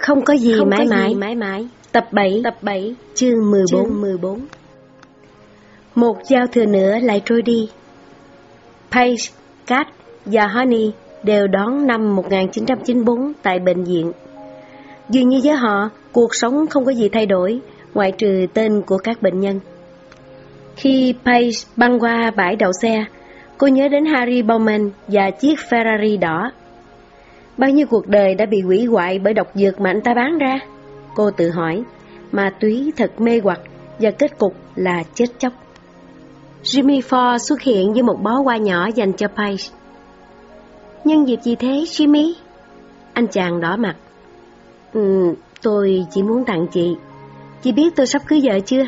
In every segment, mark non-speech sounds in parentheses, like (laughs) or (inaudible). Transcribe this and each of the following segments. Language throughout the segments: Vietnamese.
Không có gì Không mãi có gì mãi. mãi mãi. Tập 7, Tập 7, chương 14. chương 14. Một giao thừa nữa lại trôi đi. Paige, Kat và Honey đều đón năm 1994 tại bệnh viện. Dường như với họ, cuộc sống không có gì thay đổi, ngoại trừ tên của các bệnh nhân. Khi Paige băng qua bãi đậu xe, cô nhớ đến Harry Bowman và chiếc Ferrari đỏ. Bao nhiêu cuộc đời đã bị hủy hoại bởi độc dược mà anh ta bán ra? Cô tự hỏi, ma túy thật mê hoặc và kết cục là chết chóc. Jimmy Ford xuất hiện với một bó hoa nhỏ dành cho Paige. Nhân dịp gì thế, Jimmy? Anh chàng đỏ mặt. Ừ, tôi chỉ muốn tặng chị. Chị biết tôi sắp cưới vợ chưa?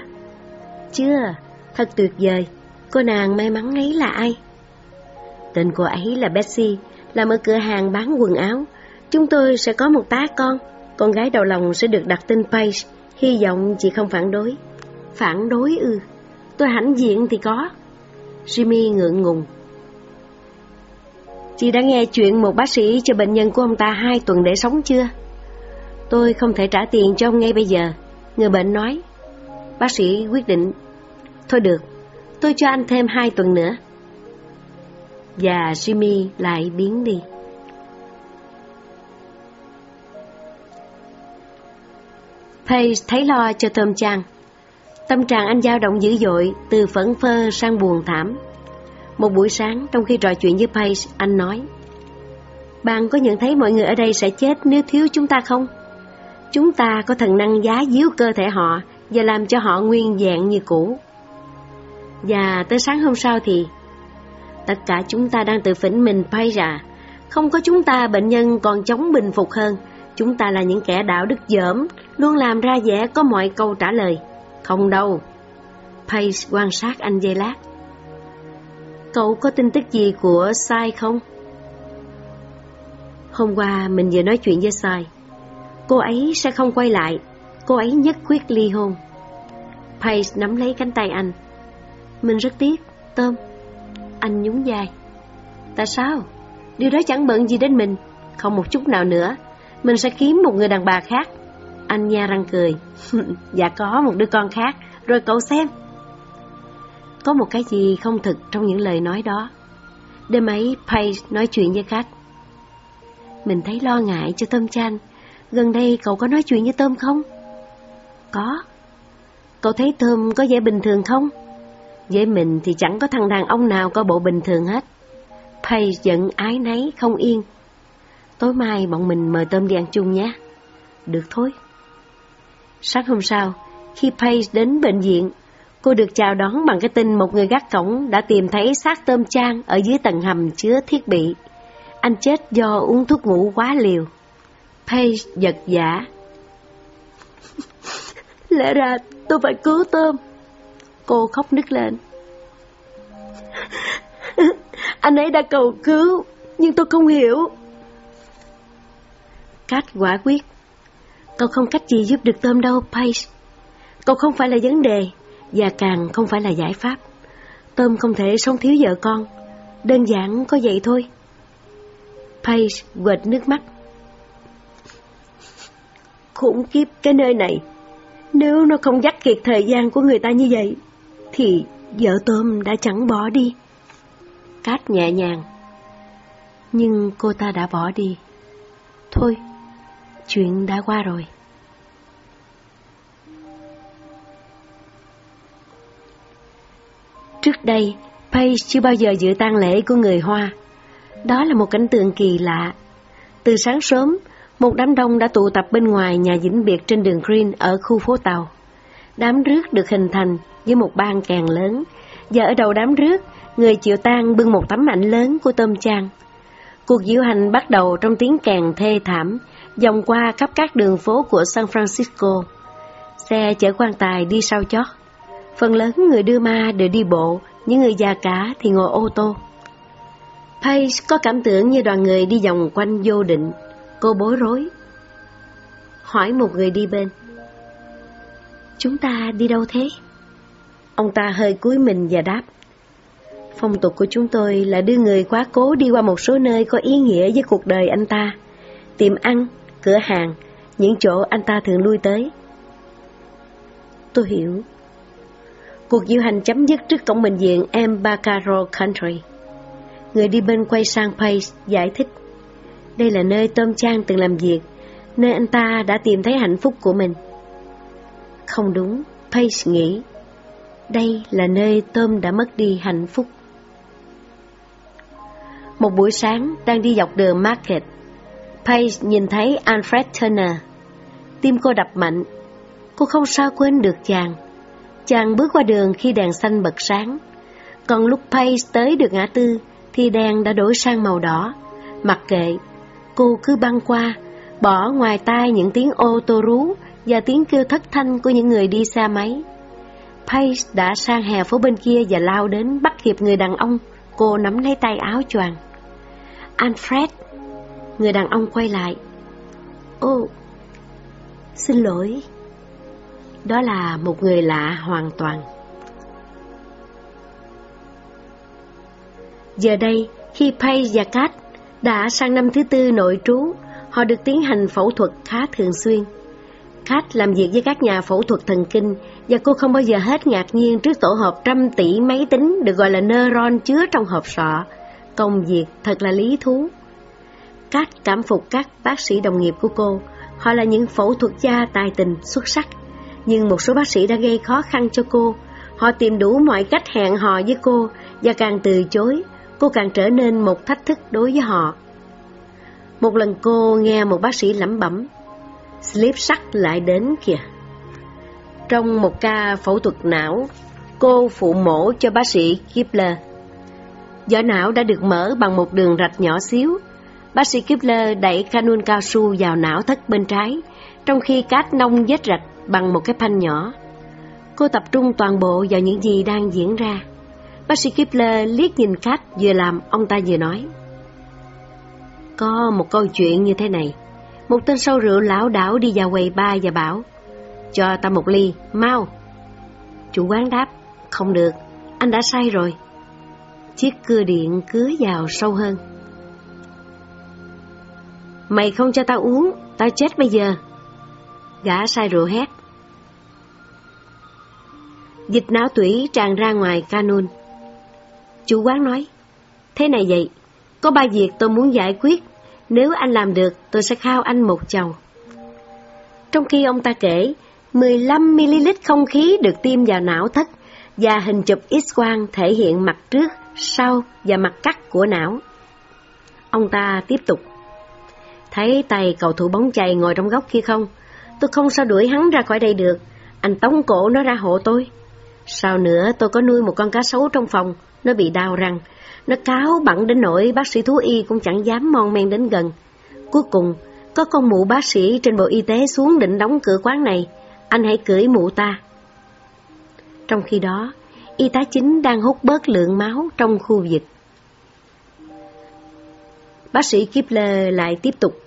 Chưa, thật tuyệt vời. Cô nàng may mắn ấy là ai? Tên cô ấy là Betsy, làm ở cửa hàng bán quần áo. Chúng tôi sẽ có một tá con. Con gái đầu lòng sẽ được đặt tên Paige. Hy vọng chị không phản đối. Phản đối ư? Tôi hãnh diện thì có. Jimmy ngượng ngùng. Chị đã nghe chuyện một bác sĩ cho bệnh nhân của ông ta hai tuần để sống chưa? Tôi không thể trả tiền cho ông ngay bây giờ. Người bệnh nói. Bác sĩ quyết định. Thôi được, tôi cho anh thêm hai tuần nữa. Và Jimmy lại biến đi. Paige thấy lo cho Tom Chang Tâm trạng anh dao động dữ dội, từ phẫn phơ sang buồn thảm. Một buổi sáng, trong khi trò chuyện với Paige, anh nói, Bạn có nhận thấy mọi người ở đây sẽ chết nếu thiếu chúng ta không? Chúng ta có thần năng giá díu cơ thể họ và làm cho họ nguyên dạng như cũ. Và tới sáng hôm sau thì, tất cả chúng ta đang tự phỉnh mình bay ra. Không có chúng ta, bệnh nhân còn chống bình phục hơn. Chúng ta là những kẻ đạo đức dởm, luôn làm ra vẻ có mọi câu trả lời. Không đâu. Pace quan sát anh dây lát. Cậu có tin tức gì của Sai không? Hôm qua mình vừa nói chuyện với Sai. Cô ấy sẽ không quay lại. Cô ấy nhất quyết ly hôn. Pace nắm lấy cánh tay anh. Mình rất tiếc, Tôm. Anh nhún vai. Tại sao? Điều đó chẳng bận gì đến mình. Không một chút nào nữa. Mình sẽ kiếm một người đàn bà khác. Anh nha răng cười. (laughs) dạ có một đứa con khác, rồi cậu xem. Có một cái gì không thực trong những lời nói đó. Đêm ấy, Paige nói chuyện với khách. Mình thấy lo ngại cho Tôm Chanh. Gần đây cậu có nói chuyện với Tôm không? Có. Cậu thấy Tôm có vẻ bình thường không? Với mình thì chẳng có thằng đàn ông nào có bộ bình thường hết. Pay giận ái nấy không yên. Tối mai bọn mình mời Tôm đi ăn chung nhé. Được thôi. Sáng hôm sau, khi Pay đến bệnh viện, cô được chào đón bằng cái tin một người gác cổng đã tìm thấy xác tôm trang ở dưới tầng hầm chứa thiết bị. Anh chết do uống thuốc ngủ quá liều. Pay giật giả. (laughs) Lẽ ra tôi phải cứu tôm. Cô khóc nức lên. (laughs) Anh ấy đã cầu cứu, nhưng tôi không hiểu. Cách quả quyết. Cậu không cách gì giúp được tôm đâu, Pace. Cậu không phải là vấn đề, và càng không phải là giải pháp. Tôm không thể sống thiếu vợ con. Đơn giản có vậy thôi. Pace quệt nước mắt. Khủng khiếp cái nơi này. Nếu nó không dắt kiệt thời gian của người ta như vậy, thì vợ tôm đã chẳng bỏ đi. Cát nhẹ nhàng. Nhưng cô ta đã bỏ đi. Thôi, chuyện đã qua rồi. Trước đây, Paige chưa bao giờ dự tang lễ của người Hoa. Đó là một cảnh tượng kỳ lạ. Từ sáng sớm, một đám đông đã tụ tập bên ngoài nhà vĩnh biệt trên đường Green ở khu phố Tàu. Đám rước được hình thành với một ban càng lớn, và ở đầu đám rước, người chịu tang bưng một tấm ảnh lớn của tôm trang. Cuộc diễu hành bắt đầu trong tiếng kèn thê thảm, vòng qua khắp các đường phố của San Francisco. Xe chở quan tài đi sau chót. Phần lớn người đưa ma đều đi bộ, những người già cả thì ngồi ô tô. Paige có cảm tưởng như đoàn người đi vòng quanh vô định. Cô bối rối. Hỏi một người đi bên. Chúng ta đi đâu thế? Ông ta hơi cúi mình và đáp. Phong tục của chúng tôi là đưa người quá cố đi qua một số nơi có ý nghĩa với cuộc đời anh ta. Tiệm ăn, cửa hàng những chỗ anh ta thường lui tới. Tôi hiểu. Cuộc diễu hành chấm dứt trước cổng bệnh viện Embacaro Country. Người đi bên quay sang Pace giải thích. Đây là nơi Tom Trang từng làm việc, nơi anh ta đã tìm thấy hạnh phúc của mình. Không đúng, Pace nghĩ. Đây là nơi tôm đã mất đi hạnh phúc. Một buổi sáng, đang đi dọc đường Market, Paige nhìn thấy Alfred Turner. Tim cô đập mạnh. Cô không sao quên được chàng. Chàng bước qua đường khi đèn xanh bật sáng. Còn lúc Paige tới được ngã tư, thì đèn đã đổi sang màu đỏ. Mặc kệ, cô cứ băng qua, bỏ ngoài tai những tiếng ô tô rú và tiếng kêu thất thanh của những người đi xe máy. Pace đã sang hè phố bên kia và lao đến bắt kịp người đàn ông. Cô nắm lấy tay áo choàng. Alfred. Người đàn ông quay lại. Ô, xin lỗi. Đó là một người lạ hoàn toàn. Giờ đây, khi Pay và Kat đã sang năm thứ tư nội trú, họ được tiến hành phẫu thuật khá thường xuyên khách làm việc với các nhà phẫu thuật thần kinh và cô không bao giờ hết ngạc nhiên trước tổ hợp trăm tỷ máy tính được gọi là neuron chứa trong hộp sọ. Công việc thật là lý thú. Kat cảm phục các bác sĩ đồng nghiệp của cô. Họ là những phẫu thuật gia tài tình, xuất sắc. Nhưng một số bác sĩ đã gây khó khăn cho cô. Họ tìm đủ mọi cách hẹn hò với cô và càng từ chối, cô càng trở nên một thách thức đối với họ. Một lần cô nghe một bác sĩ lẩm bẩm, Slip sắt lại đến kìa. Trong một ca phẫu thuật não, cô phụ mổ cho bác sĩ Kipler. Vỏ não đã được mở bằng một đường rạch nhỏ xíu. Bác sĩ Kipler đẩy canun cao su vào não thất bên trái, trong khi cát nông vết rạch bằng một cái phanh nhỏ. Cô tập trung toàn bộ vào những gì đang diễn ra. Bác sĩ Kipler liếc nhìn cát vừa làm, ông ta vừa nói. Có một câu chuyện như thế này. Một tên sâu rượu lão đảo đi vào quầy ba và bảo, cho ta một ly, mau. Chủ quán đáp, không được, anh đã say rồi. Chiếc cưa điện cứa vào sâu hơn. Mày không cho tao uống, tao chết bây giờ. Gã say rượu hét. Dịch não tủy tràn ra ngoài canun Chủ quán nói, thế này vậy, có ba việc tôi muốn giải quyết, nếu anh làm được tôi sẽ khao anh một chầu. Trong khi ông ta kể, 15ml không khí được tiêm vào não thất và hình chụp x-quang thể hiện mặt trước, sau và mặt cắt của não. Ông ta tiếp tục. Thấy tay cầu thủ bóng chày ngồi trong góc kia không? Tôi không sao đuổi hắn ra khỏi đây được. Anh tống cổ nó ra hộ tôi. Sau nữa tôi có nuôi một con cá sấu trong phòng, nó bị đau răng. Nó cáo bẩn đến nỗi bác sĩ thú y cũng chẳng dám mon men đến gần. Cuối cùng, có con mụ bác sĩ trên bộ y tế xuống định đóng cửa quán này. Anh hãy cưỡi mụ ta. Trong khi đó, y tá chính đang hút bớt lượng máu trong khu vực. Bác sĩ Kipler lại tiếp tục.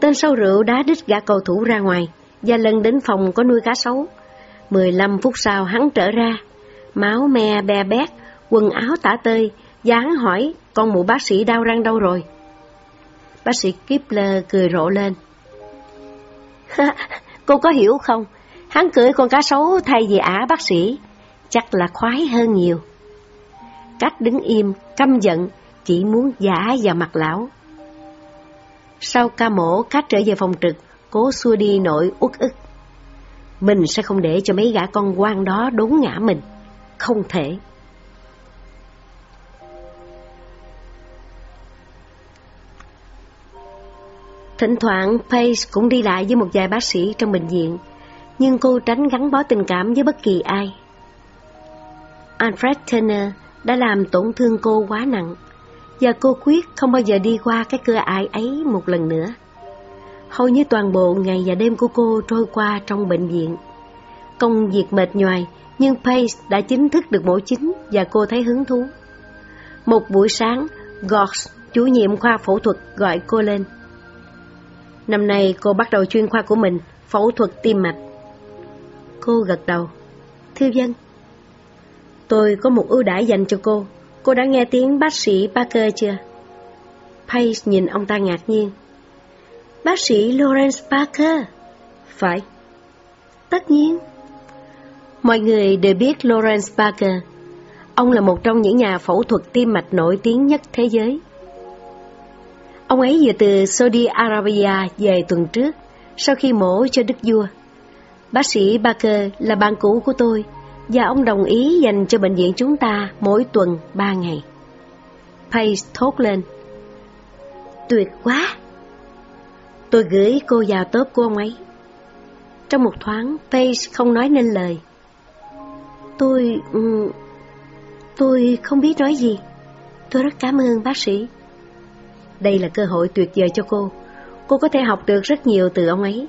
Tên sâu rượu đá đít gã cầu thủ ra ngoài và lần đến phòng có nuôi cá sấu. 15 phút sau hắn trở ra, máu me be bét, quần áo tả tơi, dáng hỏi con mụ bác sĩ đau răng đâu rồi. Bác sĩ Kipler cười rộ lên. (laughs) Cô có hiểu không? Hắn cười con cá sấu thay vì ả bác sĩ, chắc là khoái hơn nhiều. Cách đứng im, căm giận, chỉ muốn giả vào mặt lão. Sau ca mổ, Cách trở về phòng trực, cố xua đi nỗi uất ức. Mình sẽ không để cho mấy gã con quan đó đốn ngã mình. Không thể. Thỉnh thoảng Pace cũng đi lại với một vài bác sĩ trong bệnh viện, nhưng cô tránh gắn bó tình cảm với bất kỳ ai. Alfred Turner đã làm tổn thương cô quá nặng, và cô quyết không bao giờ đi qua cái cửa ải ấy một lần nữa. Hầu như toàn bộ ngày và đêm của cô trôi qua trong bệnh viện. Công việc mệt nhoài, nhưng Pace đã chính thức được mổ chính và cô thấy hứng thú. Một buổi sáng, Gox, chủ nhiệm khoa phẫu thuật, gọi cô lên. Năm nay cô bắt đầu chuyên khoa của mình, phẫu thuật tim mạch. Cô gật đầu. Thư dân. Tôi có một ưu đãi dành cho cô. Cô đã nghe tiếng bác sĩ Parker chưa? Pace nhìn ông ta ngạc nhiên. Bác sĩ Lawrence Parker. Phải. Tất nhiên. Mọi người đều biết Lawrence Parker. Ông là một trong những nhà phẫu thuật tim mạch nổi tiếng nhất thế giới. Ông ấy vừa từ Saudi Arabia về tuần trước, sau khi mổ cho đức vua. Bác sĩ Baker là bạn cũ của tôi, và ông đồng ý dành cho bệnh viện chúng ta mỗi tuần ba ngày. Pace thốt lên. Tuyệt quá! Tôi gửi cô vào tớp của ông ấy. Trong một thoáng, Pace không nói nên lời. Tôi... Tôi không biết nói gì. Tôi rất cảm ơn bác sĩ. Đây là cơ hội tuyệt vời cho cô. Cô có thể học được rất nhiều từ ông ấy.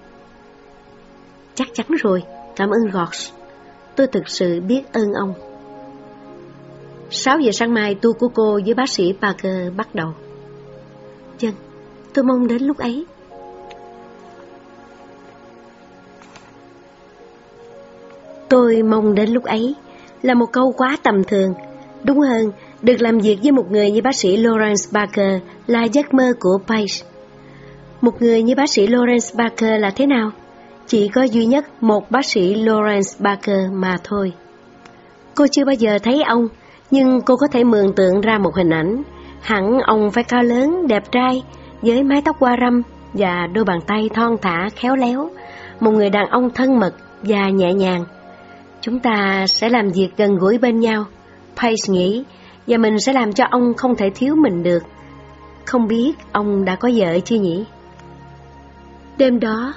Chắc chắn rồi, cảm ơn Gorge. Tôi thực sự biết ơn ông. 6 giờ sáng mai tu của cô với bác sĩ Parker bắt đầu. Chân, tôi mong đến lúc ấy. Tôi mong đến lúc ấy là một câu quá tầm thường. Đúng hơn, được làm việc với một người như bác sĩ Lawrence Barker là giấc mơ của Paige. Một người như bác sĩ Lawrence Barker là thế nào? Chỉ có duy nhất một bác sĩ Lawrence Barker mà thôi. Cô chưa bao giờ thấy ông, nhưng cô có thể mường tượng ra một hình ảnh. Hẳn ông phải cao lớn, đẹp trai, với mái tóc qua râm và đôi bàn tay thon thả khéo léo. Một người đàn ông thân mật và nhẹ nhàng. Chúng ta sẽ làm việc gần gũi bên nhau, Pace nghĩ, và mình sẽ làm cho ông không thể thiếu mình được. Không biết ông đã có vợ chưa nhỉ? Đêm đó,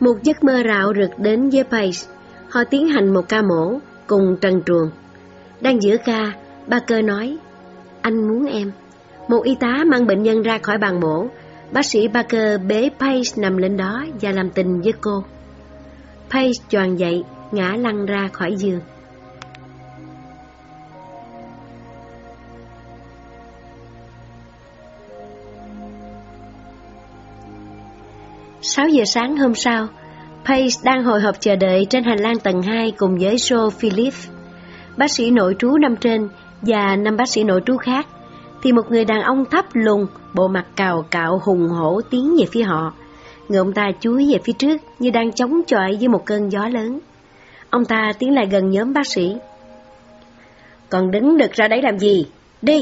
một giấc mơ rạo rực đến với Pace. Họ tiến hành một ca mổ cùng trần truồng. Đang giữa ca, ba cơ nói, anh muốn em. Một y tá mang bệnh nhân ra khỏi bàn mổ, bác sĩ Barker bế Pace nằm lên đó và làm tình với cô. Pace choàng dậy, ngã lăn ra khỏi giường. Sáu giờ sáng hôm sau, Pace đang hồi hộp chờ đợi trên hành lang tầng 2 cùng với Joe Philip, bác sĩ nội trú năm trên và năm bác sĩ nội trú khác, thì một người đàn ông thấp lùn, bộ mặt cào cạo hùng hổ tiến về phía họ. Người ông ta chúi về phía trước như đang chống chọi với một cơn gió lớn. Ông ta tiến lại gần nhóm bác sĩ. Còn đứng đực ra đấy làm gì? Đi!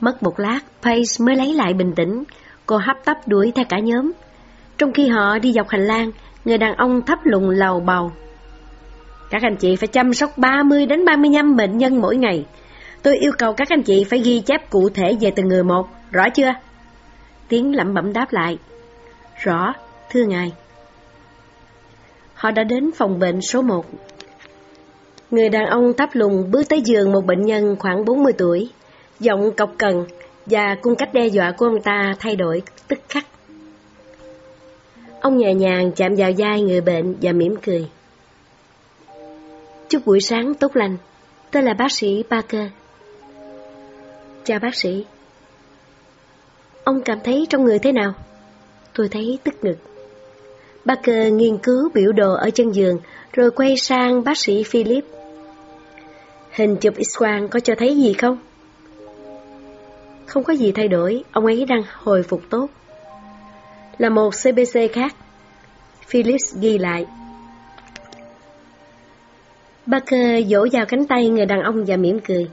Mất một lát, Pace mới lấy lại bình tĩnh. Cô hấp tấp đuổi theo cả nhóm. Trong khi họ đi dọc hành lang, người đàn ông thấp lùng lầu bầu. Các anh chị phải chăm sóc 30 đến 35 bệnh nhân mỗi ngày. Tôi yêu cầu các anh chị phải ghi chép cụ thể về từng người một, rõ chưa? Tiếng lẩm bẩm đáp lại. Rõ, thưa ngài. Họ đã đến phòng bệnh số 1. Người đàn ông thấp lùng bước tới giường một bệnh nhân khoảng 40 tuổi. Giọng cọc cần và cung cách đe dọa của ông ta thay đổi tức khắc. Ông nhẹ nhàng chạm vào vai người bệnh và mỉm cười. Chúc buổi sáng tốt lành, tôi là bác sĩ Parker. Chào bác sĩ. Ông cảm thấy trong người thế nào? Tôi thấy tức ngực. Parker nghiên cứu biểu đồ ở chân giường, rồi quay sang bác sĩ Philip. Hình chụp x-quang có cho thấy gì không? Không có gì thay đổi, ông ấy đang hồi phục tốt. Là một CBC khác. Phillips ghi lại. Barker vỗ vào cánh tay người đàn ông và mỉm cười.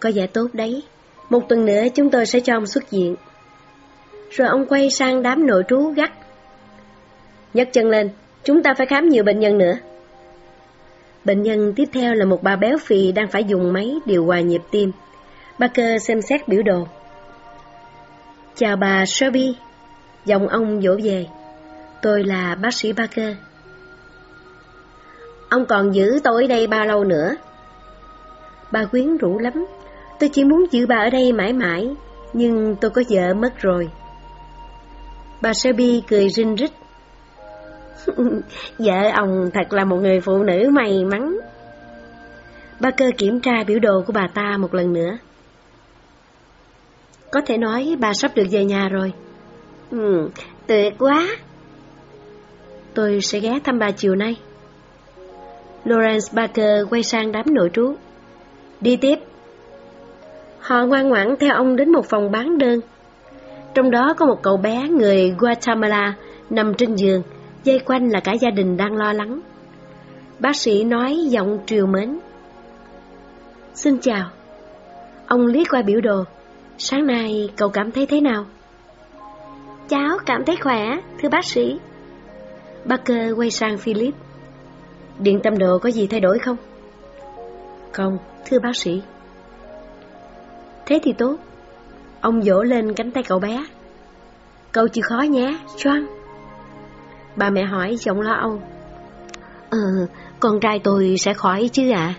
Có vẻ tốt đấy. Một tuần nữa chúng tôi sẽ cho ông xuất viện. Rồi ông quay sang đám nội trú gắt nhấc chân lên, chúng ta phải khám nhiều bệnh nhân nữa. Bệnh nhân tiếp theo là một bà béo phì đang phải dùng máy điều hòa nhịp tim. Barker xem xét biểu đồ. Chào bà Shelby, giọng ông dỗ về. Tôi là bác sĩ Parker. Ông còn giữ tôi ở đây bao lâu nữa? Bà quyến rũ lắm. Tôi chỉ muốn giữ bà ở đây mãi mãi, nhưng tôi có vợ mất rồi. Bà Shelby cười rinh rít. (laughs) Vợ ông thật là một người phụ nữ may mắn. Bà cơ kiểm tra biểu đồ của bà ta một lần nữa. Có thể nói bà sắp được về nhà rồi. Ừ, tuyệt quá. Tôi sẽ ghé thăm bà chiều nay. Lawrence Barker quay sang đám nội trú. Đi tiếp. Họ ngoan ngoãn theo ông đến một phòng bán đơn. Trong đó có một cậu bé người Guatemala nằm trên giường, dây quanh là cả gia đình đang lo lắng. Bác sĩ nói giọng triều mến. Xin chào. Ông liếc qua biểu đồ. Sáng nay cậu cảm thấy thế nào? Cháu cảm thấy khỏe, thưa bác sĩ. Barker quay sang Philip. Điện tâm đồ có gì thay đổi không? Không, thưa bác sĩ. Thế thì tốt. Ông vỗ lên cánh tay cậu bé. Cậu chịu khó nhé, Choang. Bà mẹ hỏi giọng lo âu. Ờ, con trai tôi sẽ khỏi chứ ạ? À?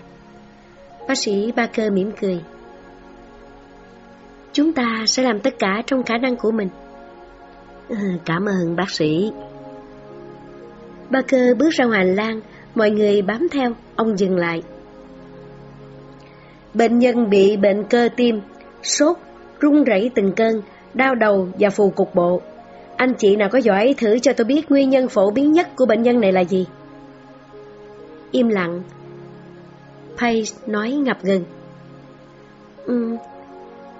Bác sĩ Barker mỉm cười. Chúng ta sẽ làm tất cả trong khả năng của mình. Cảm ơn bác sĩ. Barker bước ra ngoài lang, mọi người bám theo, ông dừng lại. Bệnh nhân bị bệnh cơ tim, sốt, run rẩy từng cơn, đau đầu và phù cục bộ. Anh chị nào có giỏi thử cho tôi biết nguyên nhân phổ biến nhất của bệnh nhân này là gì? Im lặng. Pace nói ngập ngừng. Ừ,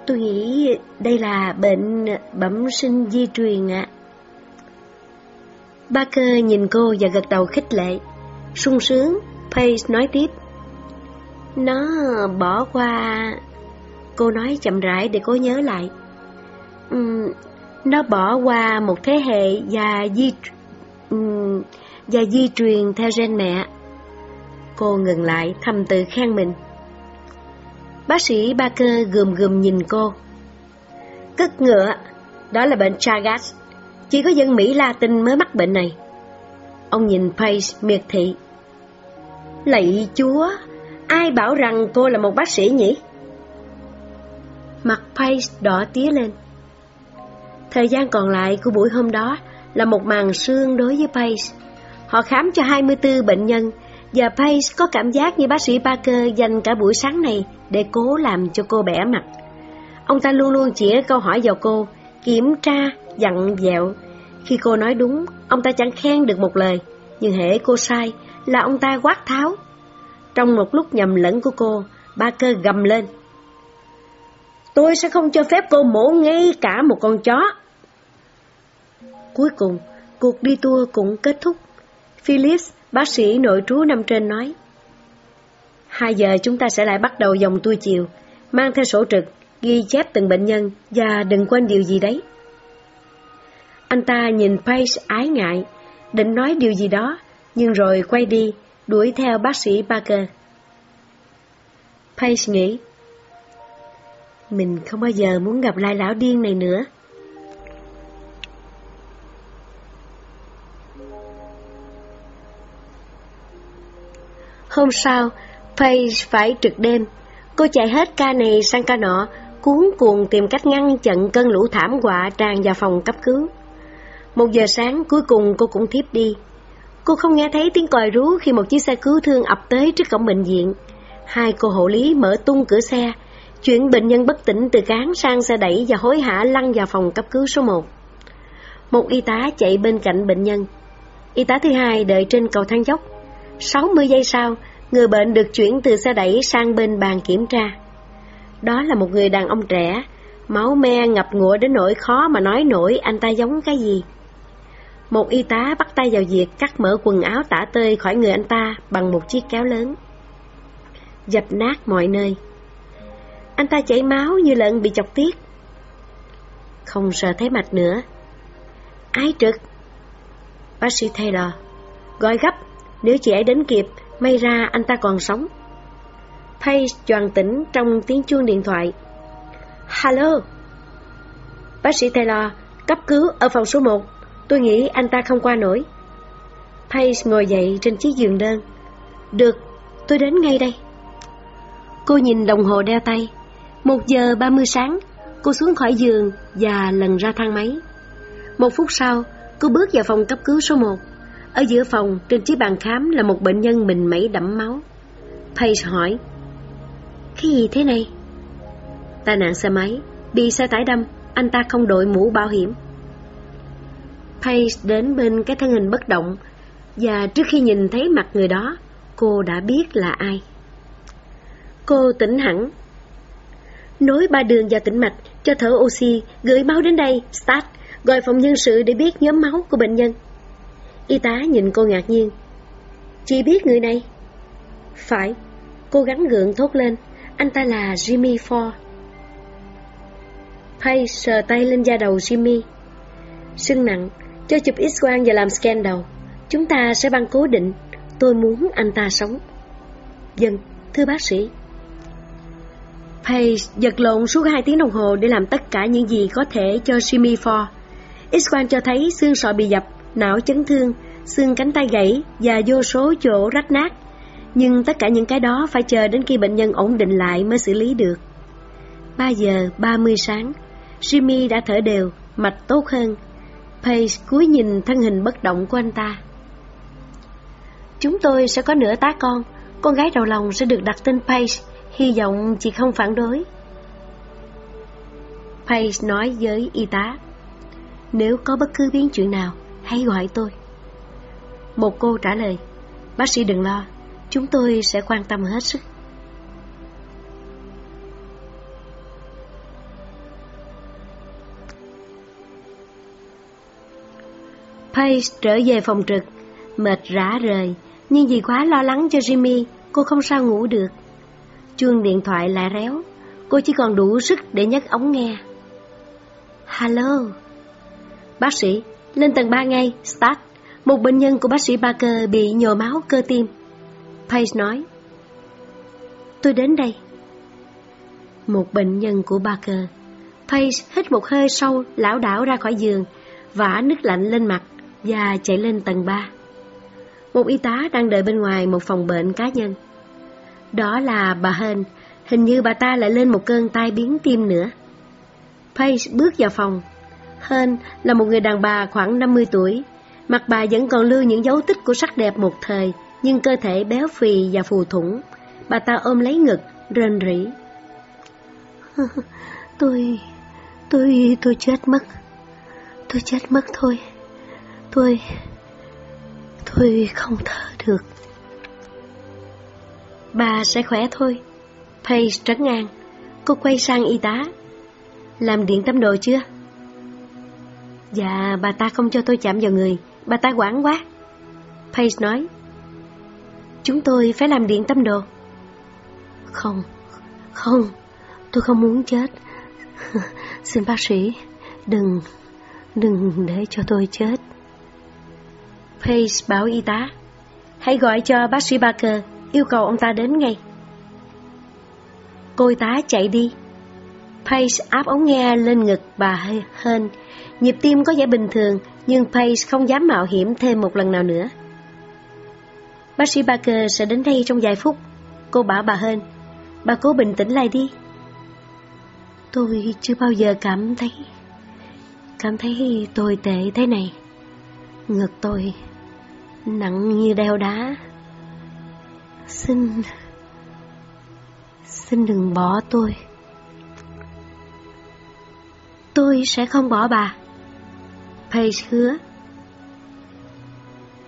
tôi nghĩ đây là bệnh bẩm sinh di truyền ạ. À. Barker nhìn cô và gật đầu khích lệ. sung sướng, Pace nói tiếp. Nó bỏ qua... Cô nói chậm rãi để cô nhớ lại. Uhm, nó bỏ qua một thế hệ và di um, và di truyền theo gen mẹ. Cô ngừng lại thầm tự khen mình. Bác sĩ Barker gườm gườm nhìn cô. Cất ngựa, đó là bệnh Chagas. Chỉ có dân Mỹ Latin mới mắc bệnh này. Ông nhìn Pace miệt thị. Lạy chúa, ai bảo rằng cô là một bác sĩ nhỉ? Mặt Pace đỏ tía lên. Thời gian còn lại của buổi hôm đó là một màn sương đối với Pace. Họ khám cho 24 bệnh nhân và Pace có cảm giác như bác sĩ Parker dành cả buổi sáng này để cố làm cho cô bẻ mặt. Ông ta luôn luôn chỉ câu hỏi vào cô, kiểm tra, dặn dẹo. Khi cô nói đúng, ông ta chẳng khen được một lời, nhưng hễ cô sai là ông ta quát tháo. Trong một lúc nhầm lẫn của cô, Parker gầm lên. Tôi sẽ không cho phép cô mổ ngay cả một con chó. Cuối cùng, cuộc đi tour cũng kết thúc. Phillips, bác sĩ nội trú năm trên nói. Hai giờ chúng ta sẽ lại bắt đầu dòng tôi chiều, mang theo sổ trực, ghi chép từng bệnh nhân và đừng quên điều gì đấy. Anh ta nhìn Pace ái ngại, định nói điều gì đó, nhưng rồi quay đi, đuổi theo bác sĩ Parker. Pace nghĩ, mình không bao giờ muốn gặp lại lão điên này nữa. Hôm sau, Faye phải trực đêm. Cô chạy hết ca này sang ca nọ, cuốn cuồng tìm cách ngăn chặn cơn lũ thảm họa tràn vào phòng cấp cứu. Một giờ sáng cuối cùng cô cũng thiếp đi. Cô không nghe thấy tiếng còi rú khi một chiếc xe cứu thương ập tới trước cổng bệnh viện. Hai cô hộ lý mở tung cửa xe, chuyển bệnh nhân bất tỉnh từ cán sang xe đẩy và hối hả lăn vào phòng cấp cứu số 1. Một y tá chạy bên cạnh bệnh nhân. Y tá thứ hai đợi trên cầu thang dốc. 60 giây sau, người bệnh được chuyển từ xe đẩy sang bên bàn kiểm tra. Đó là một người đàn ông trẻ, máu me ngập ngụa đến nỗi khó mà nói nổi anh ta giống cái gì. Một y tá bắt tay vào việc cắt mở quần áo tả tơi khỏi người anh ta bằng một chiếc kéo lớn. Dập nát mọi nơi. Anh ta chảy máu như lợn bị chọc tiết. Không sợ thấy mạch nữa. Ái trực. Bác sĩ Taylor gọi gấp, nếu chị ấy đến kịp, may ra anh ta còn sống. Paige choàng tỉnh trong tiếng chuông điện thoại. Hello. Bác sĩ Taylor, cấp cứu ở phòng số 1. Tôi nghĩ anh ta không qua nổi. Paige ngồi dậy trên chiếc giường đơn. Được, tôi đến ngay đây. Cô nhìn đồng hồ đeo tay. Một giờ ba mươi sáng, cô xuống khỏi giường và lần ra thang máy. Một phút sau, cô bước vào phòng cấp cứu số 1. Ở giữa phòng, trên chiếc bàn khám là một bệnh nhân mình mẩy đẫm máu. Paige hỏi, Cái gì thế này? Tai nạn xe máy, bị xe tải đâm, anh ta không đội mũ bảo hiểm. Paige đến bên cái thân hình bất động, và trước khi nhìn thấy mặt người đó, cô đã biết là ai. Cô tỉnh hẳn. Nối ba đường vào tĩnh mạch cho thở oxy, gửi máu đến đây, Start, gọi phòng nhân sự để biết nhóm máu của bệnh nhân. Y tá nhìn cô ngạc nhiên. Chị biết người này? Phải, cô gắng gượng thốt lên, anh ta là Jimmy Ford. Hay sờ tay lên da đầu Jimmy. Sưng nặng, cho chụp x-quang và làm scan đầu. Chúng ta sẽ băng cố định. Tôi muốn anh ta sống. Dân, thưa bác sĩ. Page giật lộn suốt hai tiếng đồng hồ để làm tất cả những gì có thể cho Jimmy Ford. X-quang cho thấy xương sọ bị dập, não chấn thương, xương cánh tay gãy và vô số chỗ rách nát. Nhưng tất cả những cái đó phải chờ đến khi bệnh nhân ổn định lại mới xử lý được. 3 giờ 30 sáng, Jimmy đã thở đều, mạch tốt hơn. Pace cúi nhìn thân hình bất động của anh ta. Chúng tôi sẽ có nửa tá con, con gái đầu lòng sẽ được đặt tên Pace, hy vọng chị không phản đối. Pace nói với y tá, nếu có bất cứ biến chuyện nào, hãy gọi tôi. Một cô trả lời, bác sĩ đừng lo, chúng tôi sẽ quan tâm hết sức. Paige trở về phòng trực, mệt rã rời, nhưng vì quá lo lắng cho Jimmy, cô không sao ngủ được. Chuông điện thoại lại réo, cô chỉ còn đủ sức để nhấc ống nghe. Hello. Bác sĩ, lên tầng 3 ngay, start. Một bệnh nhân của bác sĩ Barker bị nhồi máu cơ tim. Page nói. Tôi đến đây. Một bệnh nhân của Barker. Page hít một hơi sâu, lão đảo ra khỏi giường, vả nước lạnh lên mặt và chạy lên tầng 3. Một y tá đang đợi bên ngoài một phòng bệnh cá nhân. Đó là bà Hên, hình như bà ta lại lên một cơn tai biến tim nữa. Pace bước vào phòng. Hên là một người đàn bà khoảng 50 tuổi. Mặt bà vẫn còn lưu những dấu tích của sắc đẹp một thời, nhưng cơ thể béo phì và phù thủng. Bà ta ôm lấy ngực, rên rỉ. (laughs) tôi, tôi, tôi chết mất. Tôi chết mất thôi. Tôi... Tôi không thở được. Bà sẽ khỏe thôi. Paige trấn ngang. Cô quay sang y tá. Làm điện tâm đồ chưa? Dạ, bà ta không cho tôi chạm vào người. Bà ta quản quá. Paige nói. Chúng tôi phải làm điện tâm đồ. Không, không, tôi không muốn chết. (laughs) Xin bác sĩ, đừng, đừng để cho tôi chết. Pace bảo y tá, hãy gọi cho bác sĩ Barker, yêu cầu ông ta đến ngay. Cô y tá chạy đi. Pace áp ống nghe lên ngực bà Hên. Nhịp tim có vẻ bình thường, nhưng Pace không dám mạo hiểm thêm một lần nào nữa. Bác sĩ Barker sẽ đến đây trong vài phút. Cô bảo bà Hên, bà cố bình tĩnh lại đi. Tôi chưa bao giờ cảm thấy, cảm thấy tồi tệ thế này. Ngực tôi nặng như đeo đá. Xin, xin đừng bỏ tôi. Tôi sẽ không bỏ bà. Paige hứa.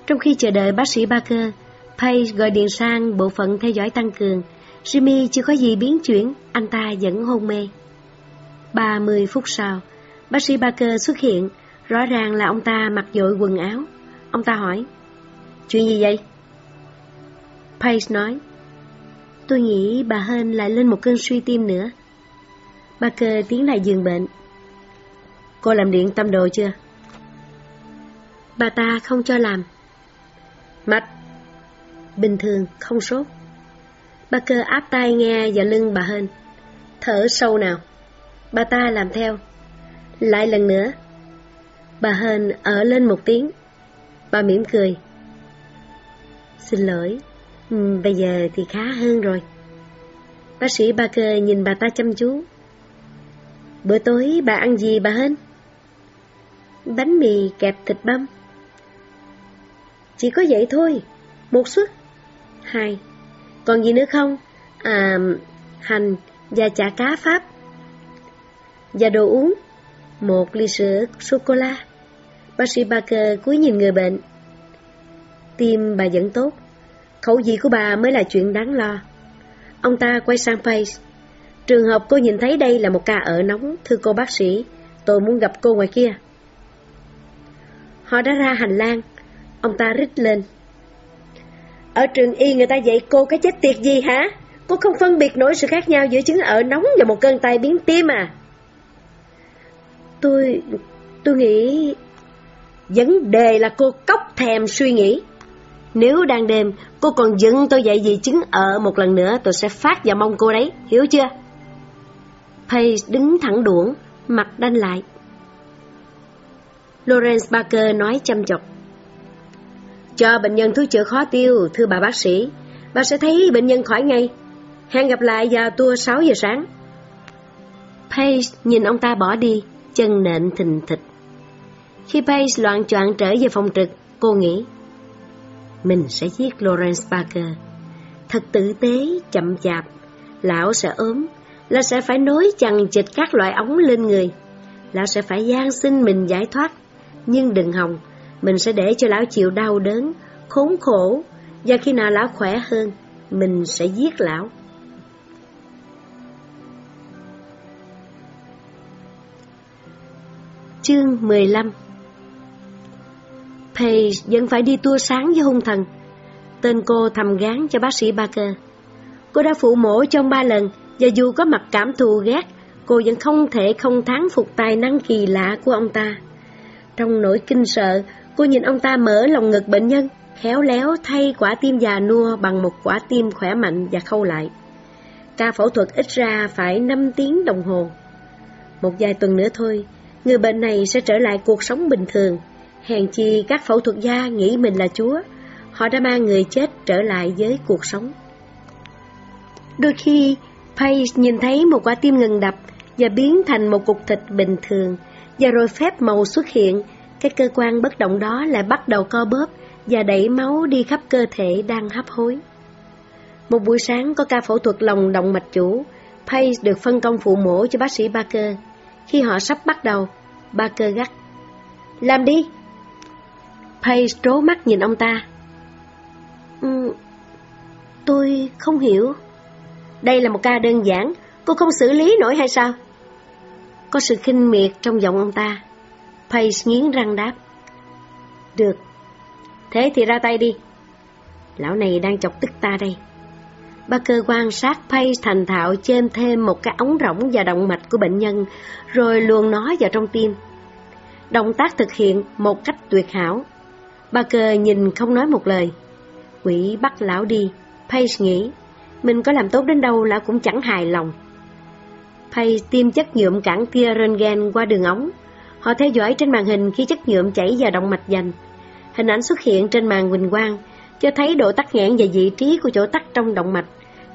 Trong khi chờ đợi bác sĩ Barker, Paige gọi điện sang bộ phận theo dõi tăng cường. Jimmy chưa có gì biến chuyển, anh ta vẫn hôn mê. 30 phút sau, bác sĩ Barker xuất hiện, rõ ràng là ông ta mặc dội quần áo. Ông ta hỏi, Chuyện gì vậy? Paige nói, tôi nghĩ bà Hên lại lên một cơn suy tim nữa. Barker tiến lại giường bệnh. Cô làm điện tâm đồ chưa? Bà ta không cho làm. Mạch. Bình thường, không sốt. Barker áp tay nghe vào lưng bà Hên. Thở sâu nào. Bà ta làm theo. Lại lần nữa. Bà Hên ở lên một tiếng. Bà mỉm cười. Xin lỗi, ừ, bây giờ thì khá hơn rồi. Bác sĩ Barker nhìn bà ta chăm chú. Bữa tối bà ăn gì bà Hên? Bánh mì kẹp thịt băm. Chỉ có vậy thôi, một suất. Hai, còn gì nữa không? À, hành và chả cá Pháp. Và đồ uống, một ly sữa sô-cô-la. Bác sĩ Barker cúi nhìn người bệnh. Tim bà vẫn tốt, khẩu vị của bà mới là chuyện đáng lo. Ông ta quay sang Pace. Trường hợp cô nhìn thấy đây là một ca ở nóng, thưa cô bác sĩ, tôi muốn gặp cô ngoài kia. Họ đã ra hành lang, ông ta rít lên. Ở trường y người ta dạy cô cái chết tiệt gì hả? Cô không phân biệt nổi sự khác nhau giữa chứng ở nóng và một cơn tai biến tim à? Tôi... tôi nghĩ... Vấn đề là cô cốc thèm suy nghĩ. Nếu đang đêm, cô còn dựng tôi dạy gì chứng ở một lần nữa tôi sẽ phát vào mông cô đấy, hiểu chưa? Pace đứng thẳng đuổng, mặt đanh lại. Lawrence Barker nói chăm chọc. Cho bệnh nhân thuốc chữa khó tiêu, thưa bà bác sĩ. Bà sẽ thấy bệnh nhân khỏi ngay. Hẹn gặp lại vào tour 6 giờ sáng. Page nhìn ông ta bỏ đi, chân nện thình thịch. Khi Page loạn choạng trở về phòng trực, cô nghĩ mình sẽ giết Lawrence Barker. Thật tử tế, chậm chạp, lão sẽ ốm, là sẽ phải nối chằng chịch các loại ống lên người. Lão sẽ phải gian xin mình giải thoát, nhưng đừng hòng, mình sẽ để cho lão chịu đau đớn, khốn khổ, và khi nào lão khỏe hơn, mình sẽ giết lão. Chương 15 Page vẫn phải đi tour sáng với hung thần. Tên cô thầm gán cho bác sĩ Barker. Cô đã phụ mổ trong ba lần, và dù có mặt cảm thù ghét, cô vẫn không thể không thán phục tài năng kỳ lạ của ông ta. Trong nỗi kinh sợ, cô nhìn ông ta mở lòng ngực bệnh nhân, khéo léo thay quả tim già nua bằng một quả tim khỏe mạnh và khâu lại. Ca phẫu thuật ít ra phải 5 tiếng đồng hồ. Một vài tuần nữa thôi, người bệnh này sẽ trở lại cuộc sống bình thường. Hèn chi các phẫu thuật gia nghĩ mình là Chúa, họ đã mang người chết trở lại với cuộc sống. Đôi khi, Paige nhìn thấy một quả tim ngừng đập và biến thành một cục thịt bình thường, và rồi phép màu xuất hiện, cái cơ quan bất động đó lại bắt đầu co bóp và đẩy máu đi khắp cơ thể đang hấp hối. Một buổi sáng có ca phẫu thuật lòng động mạch chủ, Pace được phân công phụ mổ cho bác sĩ Barker. Khi họ sắp bắt đầu, Barker gắt. Làm đi! Pace trố mắt nhìn ông ta. Ừ, tôi không hiểu. Đây là một ca đơn giản, cô không xử lý nổi hay sao? Có sự khinh miệt trong giọng ông ta. Pace nghiến răng đáp. Được, thế thì ra tay đi. Lão này đang chọc tức ta đây. Ba cơ quan sát Pace thành thạo chêm thêm một cái ống rỗng và động mạch của bệnh nhân, rồi luồn nó vào trong tim. Động tác thực hiện một cách tuyệt hảo. Ba cơ nhìn không nói một lời. Quỷ bắt lão đi, Pace nghĩ, mình có làm tốt đến đâu lão cũng chẳng hài lòng. Pace tiêm chất nhuộm cản tia röntgen qua đường ống. Họ theo dõi trên màn hình khi chất nhuộm chảy vào động mạch dành. Hình ảnh xuất hiện trên màn huỳnh quang, cho thấy độ tắc nghẽn và vị trí của chỗ tắc trong động mạch,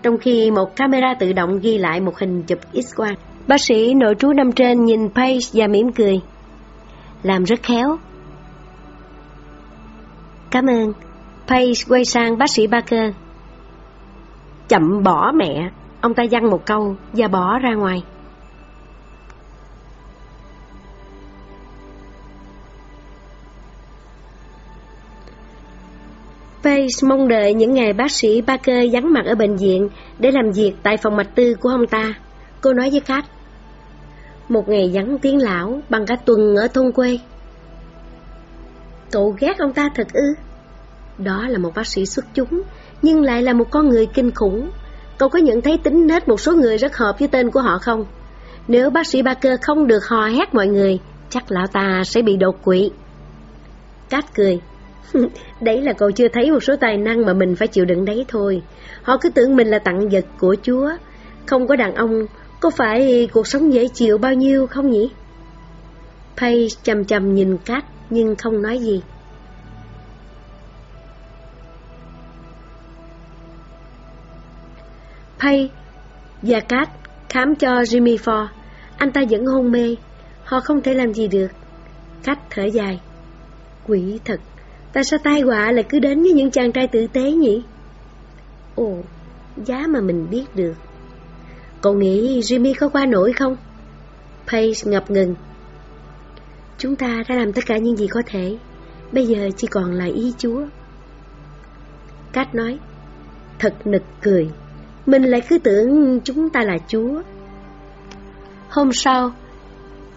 trong khi một camera tự động ghi lại một hình chụp X-quang. Bác sĩ nội trú năm trên nhìn Page và mỉm cười. Làm rất khéo. Cảm ơn. Page quay sang bác sĩ Barker. Chậm bỏ mẹ, ông ta dăng một câu và bỏ ra ngoài. Pace mong đợi những ngày bác sĩ Parker vắng mặt ở bệnh viện để làm việc tại phòng mạch tư của ông ta. Cô nói với khách: Một ngày vắng tiếng lão bằng cả tuần ở thôn quê. Cậu ghét ông ta thật ư? Đó là một bác sĩ xuất chúng, nhưng lại là một con người kinh khủng. Cậu có nhận thấy tính nết một số người rất hợp với tên của họ không? Nếu bác sĩ Barker không được hò hét mọi người, chắc lão ta sẽ bị đột quỵ. Cát cười. (laughs) Đấy là cậu chưa thấy một số tài năng mà mình phải chịu đựng đấy thôi. Họ cứ tưởng mình là tặng vật của Chúa. Không có đàn ông, có phải cuộc sống dễ chịu bao nhiêu không nhỉ? Pay chầm chầm nhìn Cát nhưng không nói gì. Pay và Cát khám cho Jimmy Ford. Anh ta vẫn hôn mê. Họ không thể làm gì được. Cát thở dài. Quỷ thật, tại sao tai họa lại cứ đến với những chàng trai tử tế nhỉ? Ồ, giá mà mình biết được. Cậu nghĩ Jimmy có qua nổi không? Pace ngập ngừng. Chúng ta đã làm tất cả những gì có thể. Bây giờ chỉ còn là ý Chúa. Cát nói. Thật nực cười. Mình lại cứ tưởng chúng ta là Chúa. Hôm sau,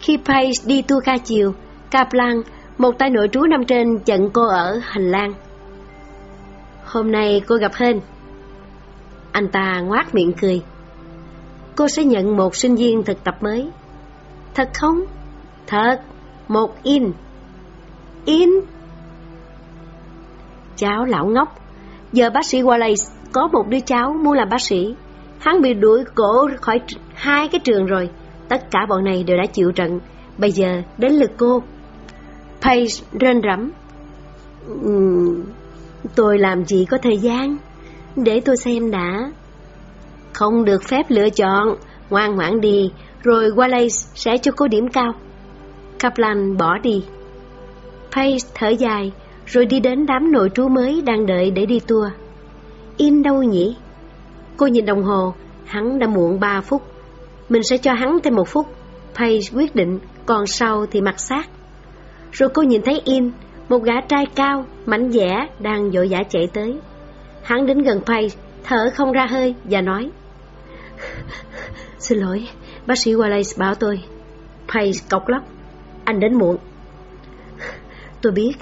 khi Paige đi tour ca chiều, Kaplan, một tay nội trú nằm trên, chận cô ở hành lang. Hôm nay cô gặp Hên. Anh ta ngoác miệng cười. Cô sẽ nhận một sinh viên thực tập mới. Thật không? Thật, một in. In? Cháu lão ngốc. Giờ bác sĩ Wallace có một đứa cháu muốn làm bác sĩ. Hắn bị đuổi cổ khỏi hai cái trường rồi. Tất cả bọn này đều đã chịu trận. Bây giờ đến lượt cô. Paige rên rẫm. Uhm, tôi làm gì có thời gian. Để tôi xem đã. Không được phép lựa chọn. Ngoan ngoãn đi. Rồi Wallace sẽ cho cô điểm cao. Kaplan bỏ đi. Paige thở dài, rồi đi đến đám nội trú mới đang đợi để đi tour. In đâu nhỉ? Cô nhìn đồng hồ, hắn đã muộn 3 phút. Mình sẽ cho hắn thêm một phút. Paige quyết định, còn sau thì mặc sát. Rồi cô nhìn thấy In, một gã trai cao, mảnh dẻ, đang vội vã chạy tới. Hắn đến gần Paige, thở không ra hơi và nói Xin lỗi, bác sĩ Wallace bảo tôi. Paige cọc lóc, anh đến muộn. Tôi biết,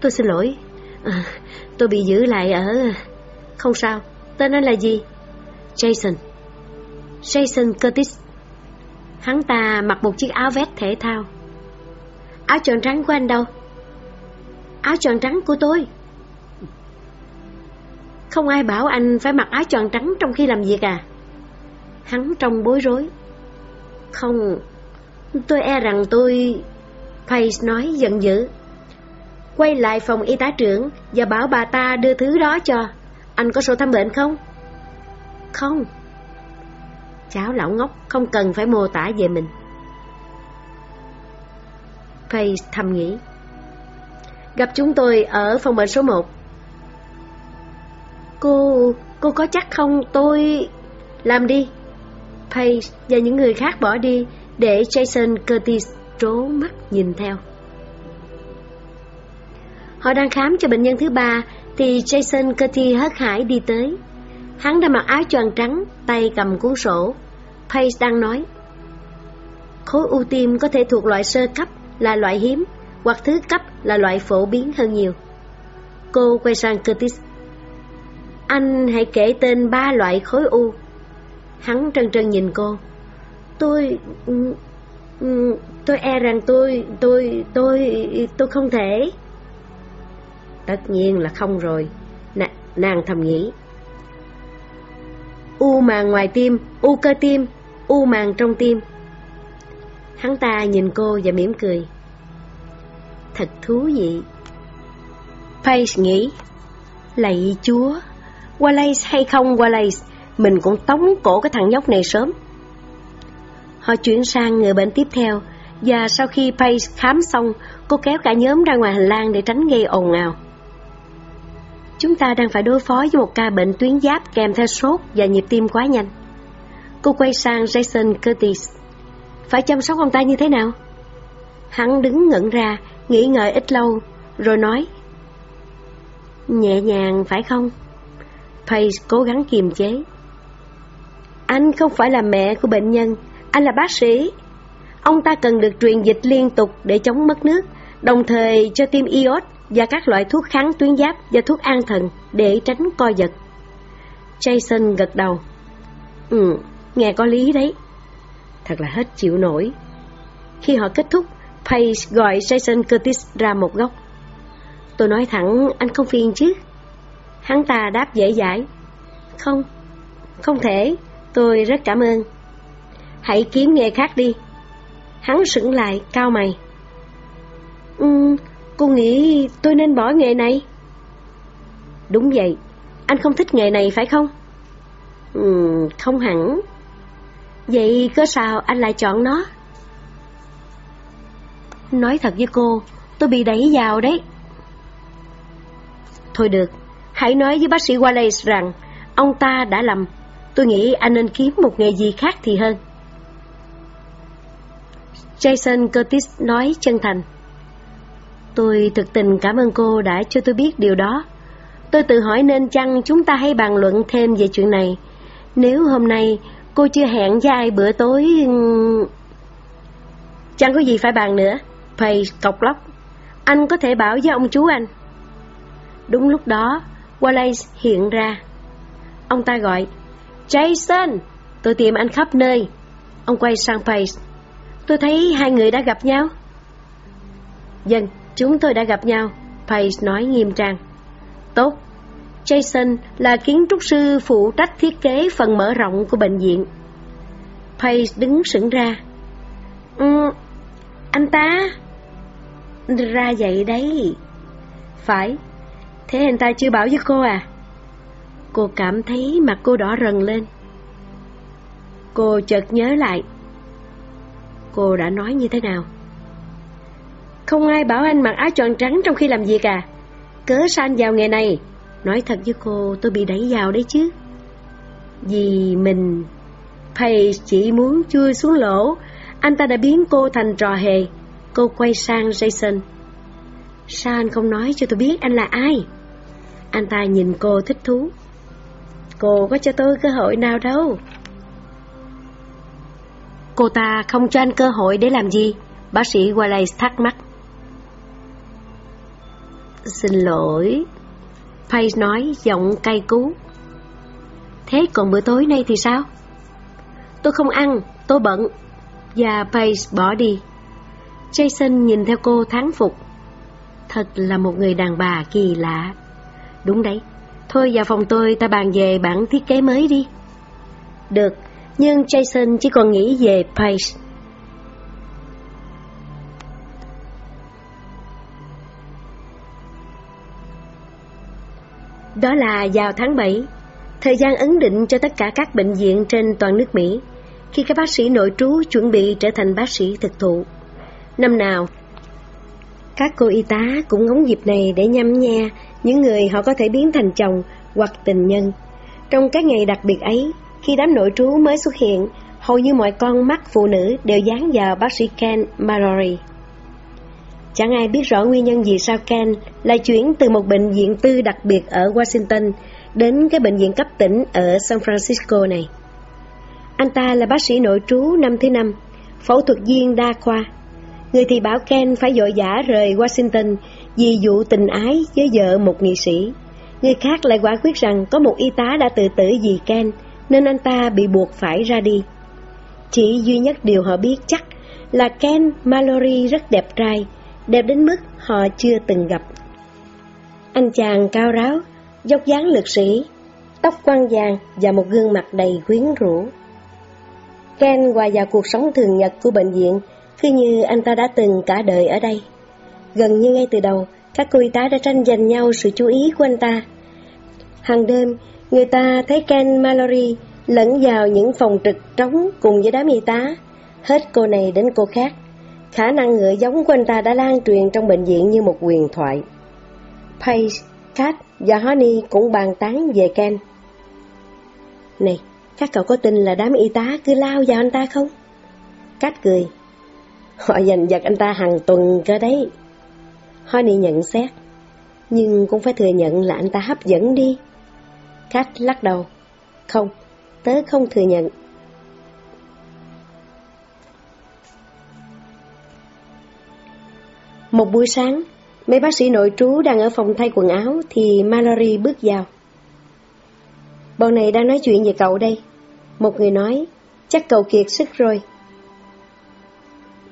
tôi xin lỗi. À, tôi bị giữ lại ở... Không sao, tên anh là gì? Jason. Jason Curtis. Hắn ta mặc một chiếc áo vest thể thao. Áo tròn trắng của anh đâu? Áo tròn trắng của tôi. Không ai bảo anh phải mặc áo tròn trắng trong khi làm việc à? Hắn trông bối rối. Không, tôi e rằng tôi... Pace nói giận dữ. Quay lại phòng y tá trưởng và bảo bà ta đưa thứ đó cho. Anh có sổ thăm bệnh không? Không. Cháu lão ngốc không cần phải mô tả về mình. Faye thầm nghĩ. Gặp chúng tôi ở phòng bệnh số 1. Cô, cô có chắc không tôi... Làm đi. Faye và những người khác bỏ đi để Jason Curtis trố mắt nhìn theo. Họ đang khám cho bệnh nhân thứ ba thì Jason Curtis hớt hải đi tới. Hắn đã mặc áo choàng trắng, tay cầm cuốn sổ. Pace đang nói. Khối u tim có thể thuộc loại sơ cấp là loại hiếm, hoặc thứ cấp là loại phổ biến hơn nhiều. Cô quay sang Curtis. Anh hãy kể tên ba loại khối u. Hắn trân trân nhìn cô. Tôi... tôi e rằng tôi... tôi... tôi... tôi không thể... Tất nhiên là không rồi. N nàng thầm nghĩ. U màng ngoài tim, u cơ tim, u màng trong tim. Hắn ta nhìn cô và mỉm cười. Thật thú vị. Paige nghĩ, lạy chúa, Wallace hay không Wallace, mình cũng tống cổ cái thằng nhóc này sớm. Họ chuyển sang người bệnh tiếp theo, và sau khi Paige khám xong, cô kéo cả nhóm ra ngoài hành lang để tránh gây ồn ào. Chúng ta đang phải đối phó với một ca bệnh tuyến giáp kèm theo sốt và nhịp tim quá nhanh. Cô quay sang Jason Curtis. Phải chăm sóc ông ta như thế nào? Hắn đứng ngẩn ra, nghĩ ngợi ít lâu, rồi nói. Nhẹ nhàng phải không? Paige cố gắng kiềm chế. Anh không phải là mẹ của bệnh nhân, anh là bác sĩ. Ông ta cần được truyền dịch liên tục để chống mất nước, đồng thời cho tiêm iốt và các loại thuốc kháng tuyến giáp và thuốc an thần để tránh co giật. Jason gật đầu. Ừ, nghe có lý đấy. Thật là hết chịu nổi. Khi họ kết thúc, Paige gọi Jason Curtis ra một góc. Tôi nói thẳng, anh không phiền chứ? Hắn ta đáp dễ dãi. Không, không thể, tôi rất cảm ơn. Hãy kiếm nghề khác đi. Hắn sững lại, cao mày. Ừ, cô nghĩ tôi nên bỏ nghề này? Đúng vậy, anh không thích nghề này phải không? Ừ, không hẳn. Vậy cơ sao anh lại chọn nó? Nói thật với cô, tôi bị đẩy vào đấy. Thôi được, hãy nói với bác sĩ Wallace rằng ông ta đã lầm. Tôi nghĩ anh nên kiếm một nghề gì khác thì hơn. Jason Curtis nói chân thành. Tôi thực tình cảm ơn cô đã cho tôi biết điều đó. Tôi tự hỏi nên chăng chúng ta hãy bàn luận thêm về chuyện này. Nếu hôm nay cô chưa hẹn với ai bữa tối... Chẳng có gì phải bàn nữa. Page cọc lóc. Anh có thể bảo với ông chú anh. Đúng lúc đó, Wallace hiện ra. Ông ta gọi, Jason, tôi tìm anh khắp nơi. Ông quay sang Page. Tôi thấy hai người đã gặp nhau. Dân, chúng tôi đã gặp nhau, Pace nói nghiêm trang. Tốt, Jason là kiến trúc sư phụ trách thiết kế phần mở rộng của bệnh viện. Pace đứng sững ra. Ừ, anh ta... Ra vậy đấy. Phải, thế anh ta chưa bảo với cô à? Cô cảm thấy mặt cô đỏ rần lên. Cô chợt nhớ lại. Cô đã nói như thế nào? Không ai bảo anh mặc áo tròn trắng trong khi làm việc à? Cớ sao anh vào nghề này? Nói thật với cô tôi bị đẩy vào đấy chứ. Vì mình... thầy chỉ muốn chui xuống lỗ, anh ta đã biến cô thành trò hề. Cô quay sang Jason. Sao anh không nói cho tôi biết anh là ai? Anh ta nhìn cô thích thú. Cô có cho tôi cơ hội nào đâu. Cô ta không cho anh cơ hội để làm gì? Bác sĩ Wallace thắc mắc. Xin lỗi. Pay nói giọng cay cú. Thế còn bữa tối nay thì sao? Tôi không ăn, tôi bận. Và Page bỏ đi. Jason nhìn theo cô thán phục. Thật là một người đàn bà kỳ lạ. Đúng đấy, thôi vào phòng tôi ta bàn về bản thiết kế mới đi. Được, nhưng Jason chỉ còn nghĩ về Pace. Đó là vào tháng 7, thời gian ấn định cho tất cả các bệnh viện trên toàn nước Mỹ, khi các bác sĩ nội trú chuẩn bị trở thành bác sĩ thực thụ. Năm nào, các cô y tá cũng ngóng dịp này để nhăm nhe những người họ có thể biến thành chồng hoặc tình nhân. Trong các ngày đặc biệt ấy, khi đám nội trú mới xuất hiện, hầu như mọi con mắt phụ nữ đều dán vào bác sĩ Ken Mallory. Chẳng ai biết rõ nguyên nhân gì sao Ken lại chuyển từ một bệnh viện tư đặc biệt ở Washington đến cái bệnh viện cấp tỉnh ở San Francisco này. Anh ta là bác sĩ nội trú năm thứ năm, phẫu thuật viên đa khoa. Người thì bảo Ken phải dội dã rời Washington vì vụ tình ái với vợ một nghị sĩ. Người khác lại quả quyết rằng có một y tá đã tự tử vì Ken, nên anh ta bị buộc phải ra đi. Chỉ duy nhất điều họ biết chắc là Ken Mallory rất đẹp trai, đẹp đến mức họ chưa từng gặp. Anh chàng cao ráo, dốc dáng lực sĩ, tóc quăn vàng và một gương mặt đầy quyến rũ. Ken hòa vào cuộc sống thường nhật của bệnh viện, cứ như anh ta đã từng cả đời ở đây. Gần như ngay từ đầu, các cô y tá đã tranh giành nhau sự chú ý của anh ta. Hàng đêm, người ta thấy Ken Mallory lẫn vào những phòng trực trống cùng với đám y tá, hết cô này đến cô khác. Khả năng ngựa giống của anh ta đã lan truyền trong bệnh viện như một quyền thoại. Paige, Kat và Honey cũng bàn tán về Ken. Này, các cậu có tin là đám y tá cứ lao vào anh ta không? Kat cười. Họ giành giật anh ta hàng tuần cơ đấy. Honey nhận xét. Nhưng cũng phải thừa nhận là anh ta hấp dẫn đi. Kat lắc đầu. Không, tớ không thừa nhận. Một buổi sáng, mấy bác sĩ nội trú đang ở phòng thay quần áo thì Mallory bước vào. Bọn này đang nói chuyện về cậu đây. Một người nói, chắc cậu kiệt sức rồi.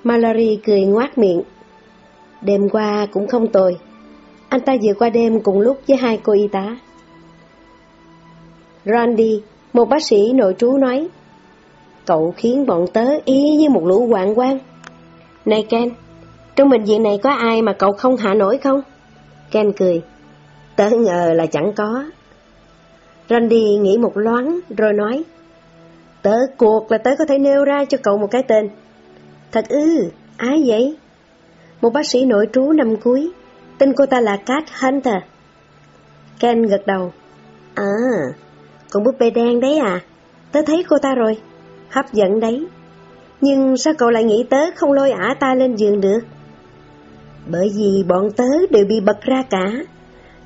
Mallory cười ngoát miệng. Đêm qua cũng không tồi. Anh ta vừa qua đêm cùng lúc với hai cô y tá. Randy, một bác sĩ nội trú nói, Cậu khiến bọn tớ ý như một lũ hoạn quan. Này Ken, trong bệnh viện này có ai mà cậu không hạ nổi không? Ken cười. Tớ ngờ là chẳng có. Randy nghĩ một loáng rồi nói. Tớ cuộc là tớ có thể nêu ra cho cậu một cái tên. Thật ư, ai vậy? Một bác sĩ nội trú năm cuối, tên cô ta là Kat Hunter. Ken gật đầu. À, con búp bê đen đấy à? Tớ thấy cô ta rồi. Hấp dẫn đấy. Nhưng sao cậu lại nghĩ tớ không lôi ả ta lên giường được? Bởi vì bọn tớ đều bị bật ra cả.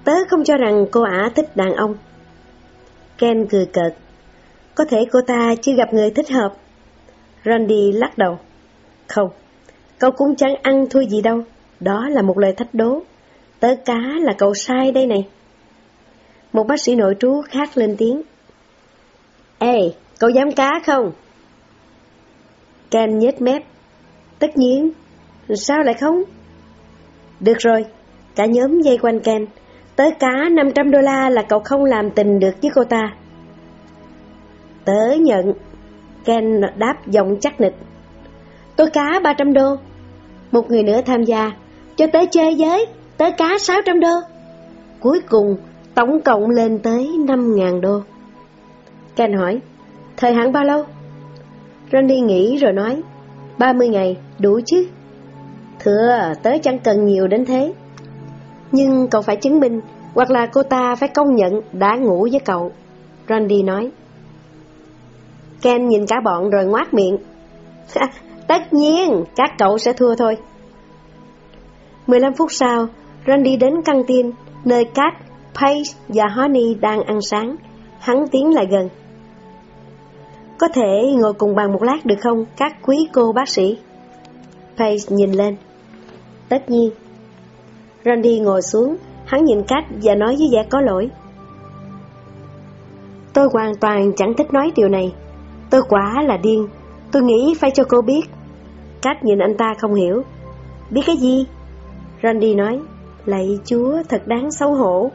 Tớ không cho rằng cô ả thích đàn ông. Ken cười cợt. Có thể cô ta chưa gặp người thích hợp. Randy lắc đầu. Không, cậu cũng chẳng ăn thua gì đâu. Đó là một lời thách đố. Tớ cá là cậu sai đây này. Một bác sĩ nội trú khác lên tiếng. Ê, cậu dám cá không? Ken nhếch mép. Tất nhiên, sao lại không? Được rồi, cả nhóm dây quanh Ken. Tới cá 500 đô la là cậu không làm tình được với cô ta. Tớ nhận. Ken đáp giọng chắc nịch. Tôi cá 300 đô. Một người nữa tham gia. Cho tới chơi với, tới cá 600 đô. Cuối cùng, tổng cộng lên tới 5.000 đô. Ken hỏi, thời hạn bao lâu? Randy nghĩ rồi nói, 30 ngày, đủ chứ? Thưa, tớ chẳng cần nhiều đến thế. Nhưng cậu phải chứng minh, hoặc là cô ta phải công nhận đã ngủ với cậu. Randy nói. Ken nhìn cả bọn rồi ngoát miệng. Tất nhiên, các cậu sẽ thua thôi. 15 phút sau, Randy đến căng tin, nơi Kat, Paige và Honey đang ăn sáng. Hắn tiến lại gần. Có thể ngồi cùng bàn một lát được không, các quý cô bác sĩ? Paige nhìn lên. Tất nhiên. Randy ngồi xuống, hắn nhìn cách và nói với vẻ có lỗi. Tôi hoàn toàn chẳng thích nói điều này. Tôi quả là điên. Tôi nghĩ phải cho cô biết. Cách nhìn anh ta không hiểu. Biết cái gì? Randy nói. Lạy chúa, thật đáng xấu hổ.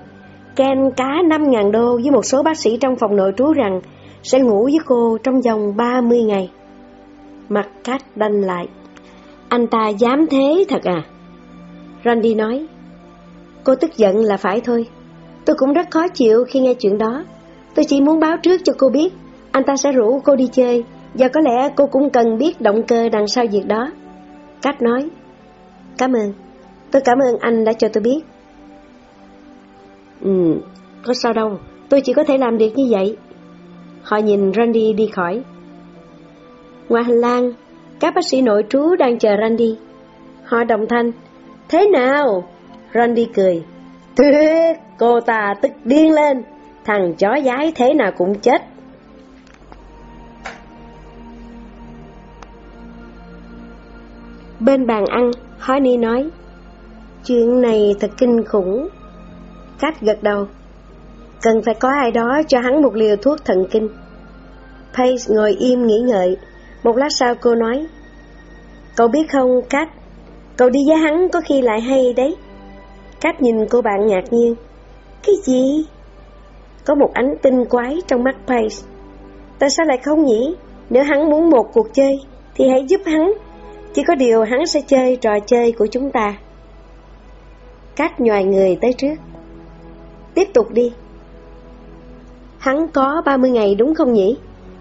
Ken cá 5.000 đô với một số bác sĩ trong phòng nội trú rằng sẽ ngủ với cô trong vòng 30 ngày. Mặt cách đanh lại. Anh ta dám thế thật à? Randy nói. Cô tức giận là phải thôi. Tôi cũng rất khó chịu khi nghe chuyện đó. Tôi chỉ muốn báo trước cho cô biết, anh ta sẽ rủ cô đi chơi, và có lẽ cô cũng cần biết động cơ đằng sau việc đó. Cách nói. Cảm ơn. Tôi cảm ơn anh đã cho tôi biết. Ừ, có sao đâu, tôi chỉ có thể làm được như vậy. Họ nhìn Randy đi khỏi. Ngoài hành lang, các bác sĩ nội trú đang chờ Randy. Họ đồng thanh. Thế nào? Randy cười. Tuyệt, cô ta tức điên lên. Thằng chó giái thế nào cũng chết. Bên bàn ăn, Honey nói. Chuyện này thật kinh khủng. Cách gật đầu. Cần phải có ai đó cho hắn một liều thuốc thần kinh. Pace ngồi im nghĩ ngợi. Một lát sau cô nói. Cậu biết không, Cách, cậu đi với hắn có khi lại hay đấy. Cách nhìn cô bạn ngạc nhiên. Cái gì? Có một ánh tinh quái trong mắt Pace. Tại sao lại không nhỉ? Nếu hắn muốn một cuộc chơi, thì hãy giúp hắn. Chỉ có điều hắn sẽ chơi trò chơi của chúng ta. Cách nhòi người tới trước. Tiếp tục đi. Hắn có 30 ngày đúng không nhỉ?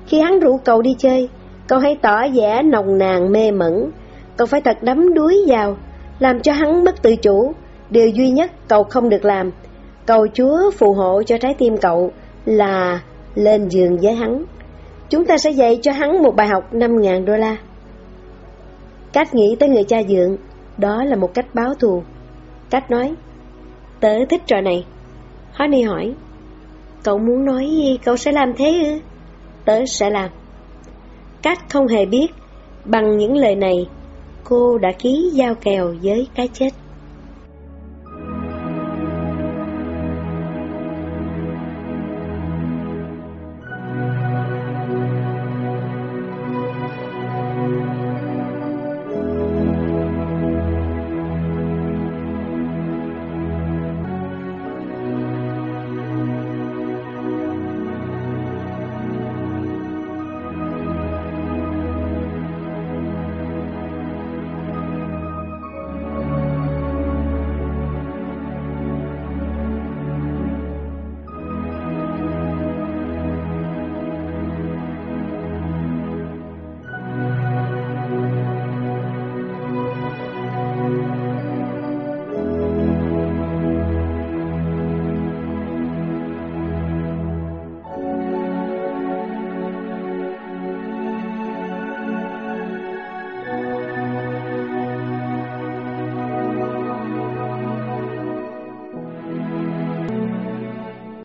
Khi hắn rủ cậu đi chơi, cậu hãy tỏ vẻ nồng nàn mê mẩn. Cậu phải thật đắm đuối vào, làm cho hắn mất tự chủ. Điều duy nhất cậu không được làm, cầu Chúa phù hộ cho trái tim cậu là lên giường với hắn. Chúng ta sẽ dạy cho hắn một bài học 5.000 đô la. Cách nghĩ tới người cha dượng, đó là một cách báo thù. Cách nói, tớ thích trò này. Honey hỏi, cậu muốn nói gì cậu sẽ làm thế ư? Tớ sẽ làm. Cách không hề biết, bằng những lời này, cô đã ký giao kèo với cái chết.